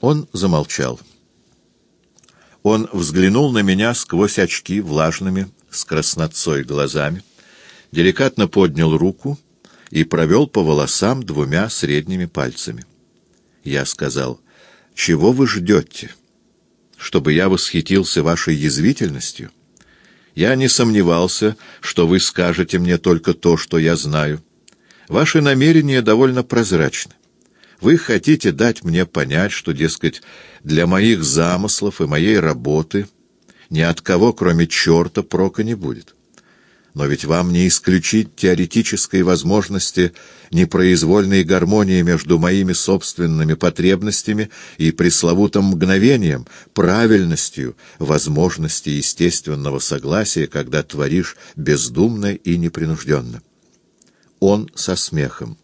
Он замолчал. Он взглянул на меня сквозь очки влажными, с краснотцой глазами, деликатно поднял руку и провел по волосам двумя средними пальцами. Я сказал, «Чего вы ждете? Чтобы я восхитился вашей язвительностью? Я не сомневался, что вы скажете мне только то, что я знаю. Ваши намерения довольно прозрачны. Вы хотите дать мне понять, что, дескать, для моих замыслов и моей работы ни от кого, кроме черта, прока не будет. Но ведь вам не исключить теоретической возможности непроизвольной гармонии между моими собственными потребностями и пресловутым мгновением, правильностью, возможности естественного согласия, когда творишь бездумно и непринужденно. Он со смехом.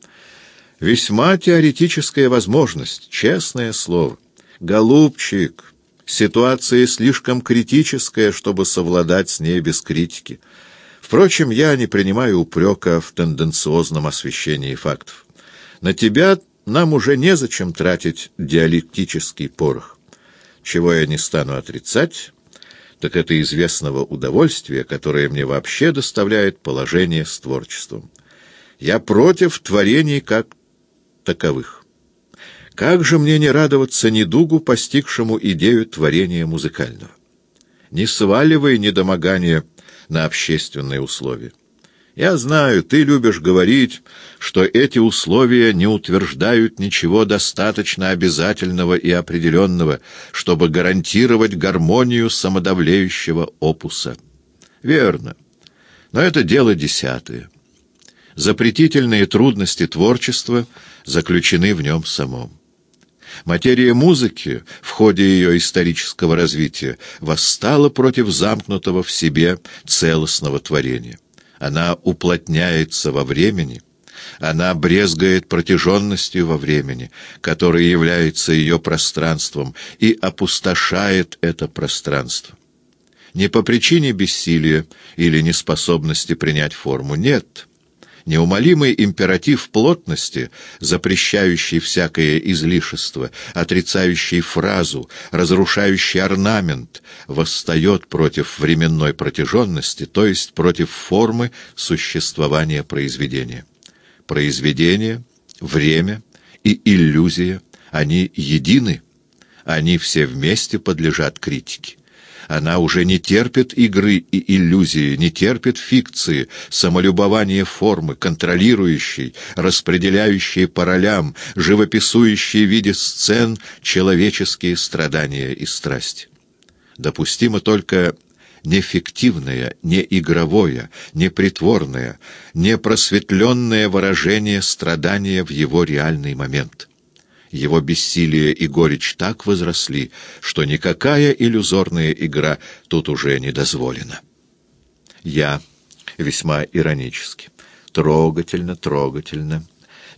Весьма теоретическая возможность, честное слово. Голубчик, ситуация слишком критическая, чтобы совладать с ней без критики. Впрочем, я не принимаю упрека в тенденциозном освещении фактов. На тебя нам уже незачем тратить диалектический порох. Чего я не стану отрицать, так это известного удовольствия, которое мне вообще доставляет положение с творчеством. Я против творений как таковых. Как же мне не радоваться недугу, постигшему идею творения музыкального? Не сваливай недомогание на общественные условия. Я знаю, ты любишь говорить, что эти условия не утверждают ничего достаточно обязательного и определенного, чтобы гарантировать гармонию самодавлеющего опуса. Верно. Но это дело десятое. Запретительные трудности творчества заключены в нем самом. Материя музыки в ходе ее исторического развития восстала против замкнутого в себе целостного творения. Она уплотняется во времени, она брезгает протяженностью во времени, которое является ее пространством, и опустошает это пространство. Не по причине бессилия или неспособности принять форму, нет — неумолимый императив плотности, запрещающий всякое излишество, отрицающий фразу, разрушающий орнамент, восстает против временной протяженности, то есть против формы существования произведения. Произведение, время и иллюзия, они едины, они все вместе подлежат критике. Она уже не терпит игры и иллюзии, не терпит фикции, самолюбования формы, контролирующей, распределяющей по ролям, живописующей в виде сцен человеческие страдания и страсть. Допустимо только не игровое, не притворное, не просветленное выражение страдания в его реальный момент. Его бессилие и горечь так возросли, что никакая иллюзорная игра тут уже не дозволена. Я весьма иронически. Трогательно, трогательно.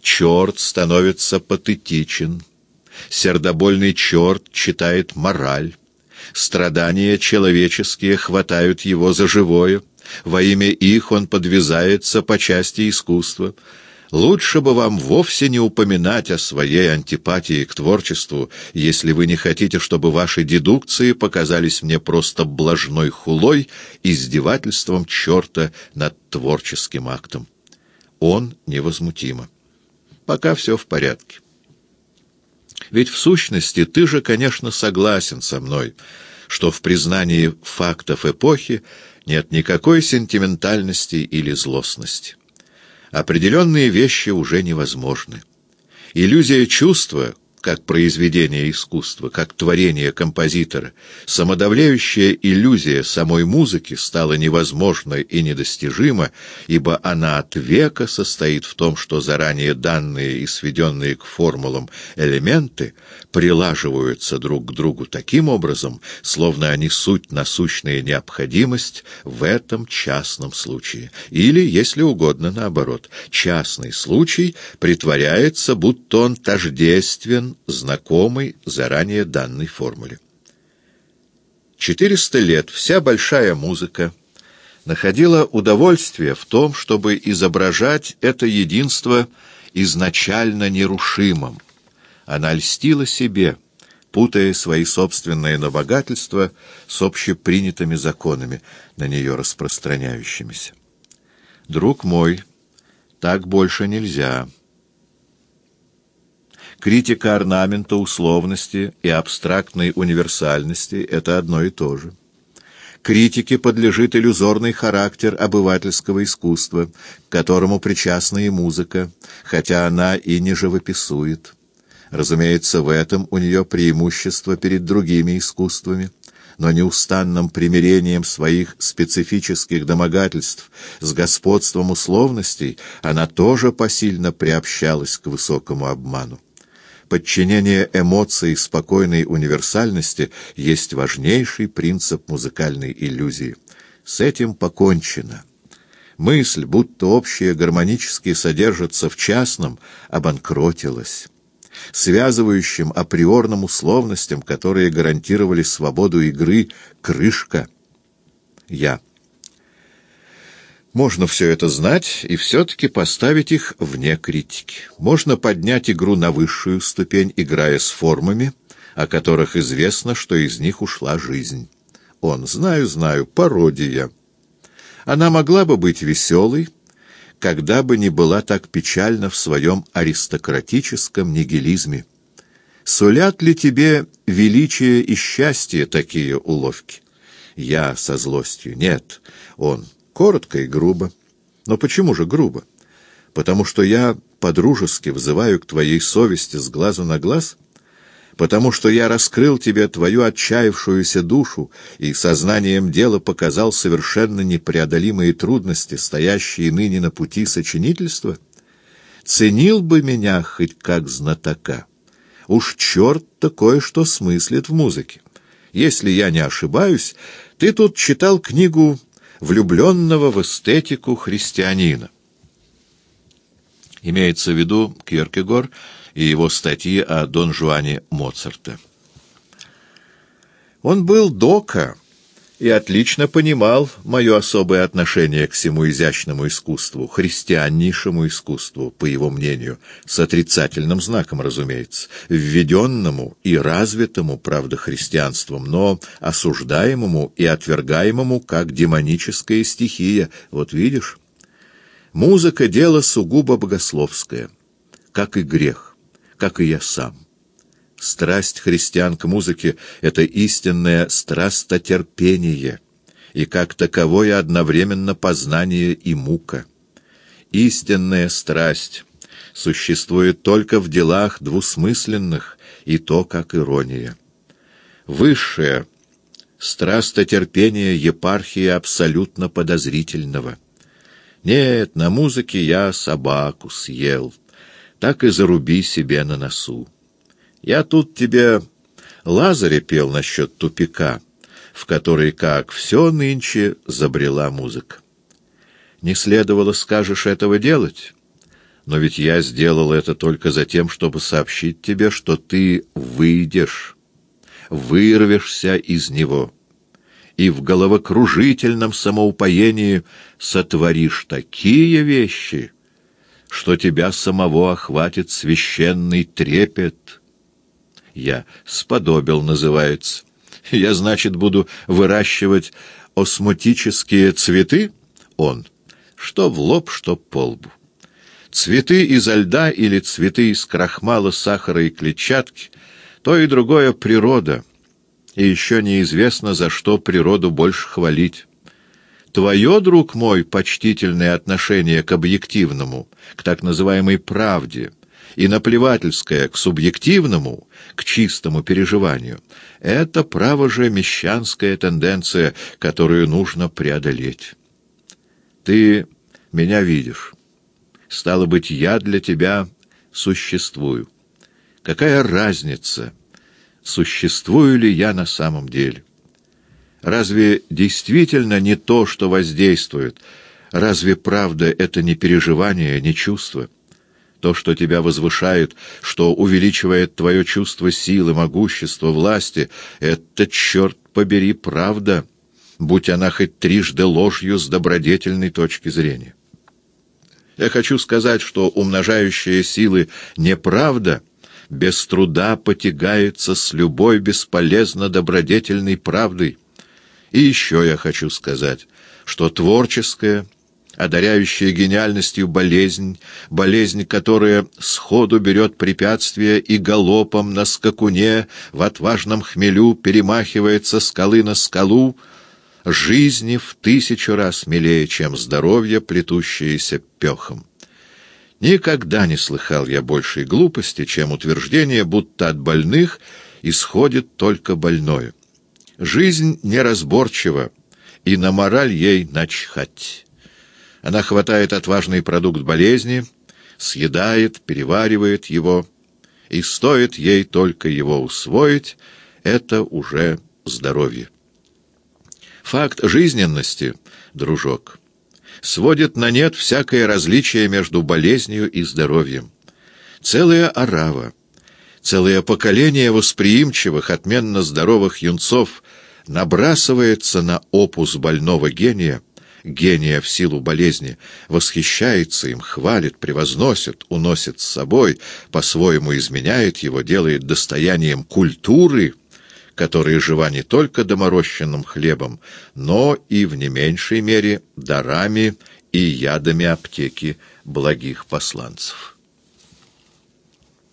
Черт становится патетичен. Сердобольный черт читает мораль. Страдания человеческие хватают его за живое. Во имя их он подвязается по части искусства. Лучше бы вам вовсе не упоминать о своей антипатии к творчеству, если вы не хотите, чтобы ваши дедукции показались мне просто блажной хулой, издевательством черта над творческим актом. Он невозмутимо. Пока все в порядке. Ведь в сущности ты же, конечно, согласен со мной, что в признании фактов эпохи нет никакой сентиментальности или злостности определенные вещи уже невозможны. Иллюзия чувства — как произведение искусства, как творение композитора, самодавляющая иллюзия самой музыки стала невозможной и недостижима, ибо она от века состоит в том, что заранее данные и сведенные к формулам элементы прилаживаются друг к другу таким образом, словно они суть насущная необходимость в этом частном случае. Или, если угодно, наоборот, частный случай притворяется, будто он тождествен знакомой заранее данной формуле. Четыреста лет вся большая музыка находила удовольствие в том, чтобы изображать это единство изначально нерушимым. Она льстила себе — путая свои собственные набогательства с общепринятыми законами, на нее распространяющимися. Друг мой, так больше нельзя. Критика орнамента, условности и абстрактной универсальности — это одно и то же. Критике подлежит иллюзорный характер обывательского искусства, к которому причастна и музыка, хотя она и не живописует. Разумеется, в этом у нее преимущество перед другими искусствами, но неустанным примирением своих специфических домогательств с господством условностей она тоже посильно приобщалась к высокому обману. Подчинение эмоций спокойной универсальности есть важнейший принцип музыкальной иллюзии. С этим покончено. Мысль, будто общее гармонически содержится в частном, обанкротилась связывающим априорным условностям, которые гарантировали свободу игры, крышка. Я. Можно все это знать и все-таки поставить их вне критики. Можно поднять игру на высшую ступень, играя с формами, о которых известно, что из них ушла жизнь. Он, знаю, знаю, пародия. Она могла бы быть веселой, когда бы ни была так печальна в своем аристократическом нигилизме. Сулят ли тебе величие и счастье такие уловки? Я со злостью. Нет, он коротко и грубо. Но почему же грубо? Потому что я подружески взываю к твоей совести с глазу на глаз — потому что я раскрыл тебе твою отчаявшуюся душу и сознанием дела показал совершенно непреодолимые трудности, стоящие ныне на пути сочинительства? Ценил бы меня хоть как знатока. Уж черт-то кое-что смыслит в музыке. Если я не ошибаюсь, ты тут читал книгу влюбленного в эстетику христианина. Имеется в виду Киркегор — и его статьи о Дон Жуане Моцарта. Он был дока и отлично понимал мое особое отношение к всему изящному искусству, христианнейшему искусству, по его мнению, с отрицательным знаком, разумеется, введенному и развитому, правда, христианством, но осуждаемому и отвергаемому как демоническая стихия. Вот видишь, музыка — дело сугубо богословское, как и грех как и я сам. Страсть христиан к музыке — это истинное страстотерпение, и как таковое одновременно познание и мука. Истинная страсть существует только в делах двусмысленных, и то как ирония. Высшее страстотерпение епархии абсолютно подозрительного. Нет, на музыке я собаку съел — так и заруби себе на носу. Я тут тебе Лазаря пел насчет тупика, в который, как все нынче, забрела музыка. Не следовало, скажешь, этого делать, но ведь я сделал это только за тем, чтобы сообщить тебе, что ты выйдешь, вырвешься из него» и в головокружительном самоупоении сотворишь такие вещи, что тебя самого охватит священный трепет. Я сподобил, называется. Я, значит, буду выращивать осмотические цветы? Он. Что в лоб, что по лбу. Цветы изо льда или цветы из крахмала, сахара и клетчатки — то и другое природа. И еще неизвестно, за что природу больше хвалить. Твое, друг мой, почтительное отношение к объективному, к так называемой правде, и наплевательское к субъективному, к чистому переживанию — это, право же, мещанская тенденция, которую нужно преодолеть. Ты меня видишь. Стало быть, я для тебя существую. Какая разница, существую ли я на самом деле? Разве действительно не то, что воздействует? Разве правда это не переживание, не чувство? То, что тебя возвышает, что увеличивает твое чувство силы, могущества, власти, это, черт побери, правда, будь она хоть трижды ложью с добродетельной точки зрения. Я хочу сказать, что умножающая силы неправда без труда потягается с любой бесполезно добродетельной правдой. И еще я хочу сказать, что творческое, одаряющая гениальностью болезнь, болезнь, которая сходу берет препятствия и галопом на скакуне в отважном хмелю перемахивается скалы на скалу, жизни в тысячу раз милее, чем здоровье, плетущееся пехом. Никогда не слыхал я большей глупости, чем утверждение, будто от больных исходит только больное. Жизнь неразборчива, и на мораль ей начхать. Она хватает отважный продукт болезни, съедает, переваривает его, и стоит ей только его усвоить, это уже здоровье. Факт жизненности, дружок, сводит на нет всякое различие между болезнью и здоровьем. Целая орава, целое поколение восприимчивых, отменно здоровых юнцов набрасывается на опус больного гения, гения в силу болезни, восхищается им, хвалит, превозносит, уносит с собой, по-своему изменяет его, делает достоянием культуры, которая жива не только доморощенным хлебом, но и в не меньшей мере дарами и ядами аптеки благих посланцев.